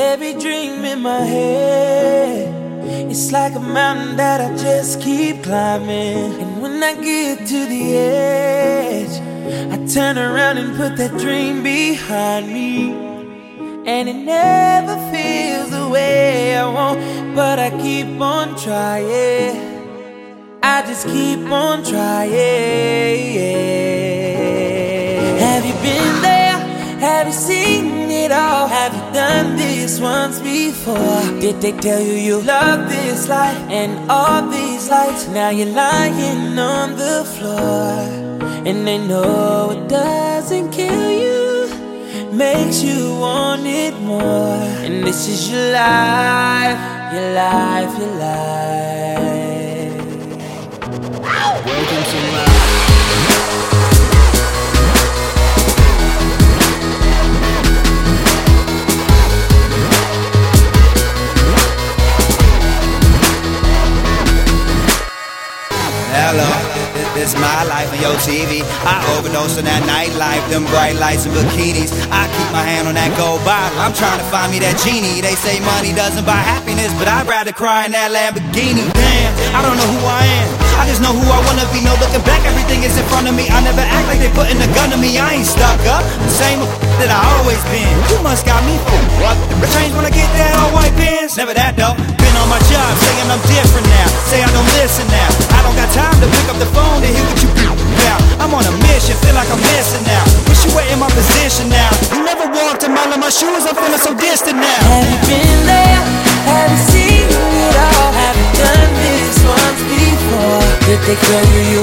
Every dream in my head, it's like a mountain that I just keep climbing. And when I get to the edge, I turn around and put that dream behind me. And it never feels the way I want, but I keep on trying. I just keep on trying. You seen it all? Have you done this once before? Did they tell you you love this life and all these lights? Now you're lying on the floor, and they know it doesn't kill you, makes you want it more. And this is your life, your life, your life. Hello, my life on your TV. I overdose on that nightlife, them bright lights and bikinis. I keep my hand on that gold bottle. I'm trying to find me that genie. They say money doesn't buy happiness, but I'd rather cry in that Lamborghini. Damn, I don't know who I am. I just know who I wanna be. No looking back, everything is in front of me. I never act like they putting a gun to me. I ain't stuck up. The same that I always been. You must got me fooled. What? Change when I get that all white pants. Never that though. Been on my job, saying I'm different now. Say I don't listen now. Time to pick up the phone to hear what you about. I'm on a mission, feel like I'm missing now. Wish you were in my position now. You never walked a mile in my shoes, I'm feeling so distant now. Have you been there? Have you seen it all? Have you done this once before? Did they tell you you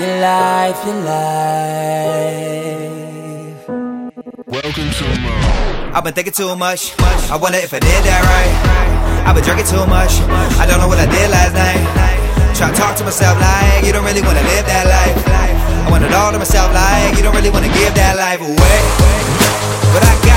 your life, your life. Welcome to my I've been thinking too much. I wonder if I did that right. I've been drinking too much. I don't know what I did last night. Try to talk to myself like you don't really wanna live that life. I want it all to myself like you don't really wanna give that life away. But I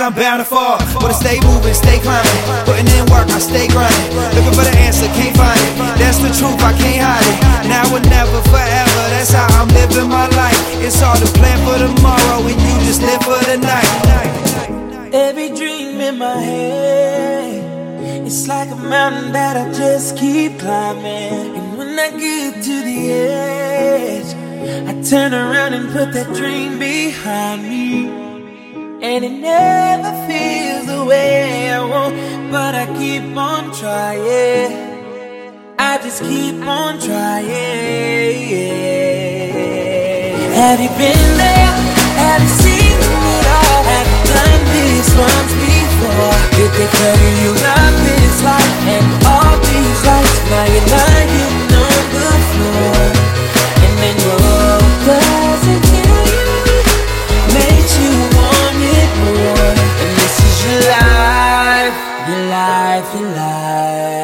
I'm bound to fall. But I stay moving, stay climbing, putting in work, I stay grinding. Looking for the answer, can't find it. That's the truth, I can't hide it. Now or never, forever. That's how I'm living my life. It's all to plan for tomorrow, and you just live for the night. Every dream in my head, it's like a mountain that I just keep climbing. And when I get to the edge, I turn around and put that dream behind me. And it never feels the way I want, but I keep on trying. I just keep on trying. Have you been there? Have you seen it all? Have you done this once before? Did they tell you? life, your life.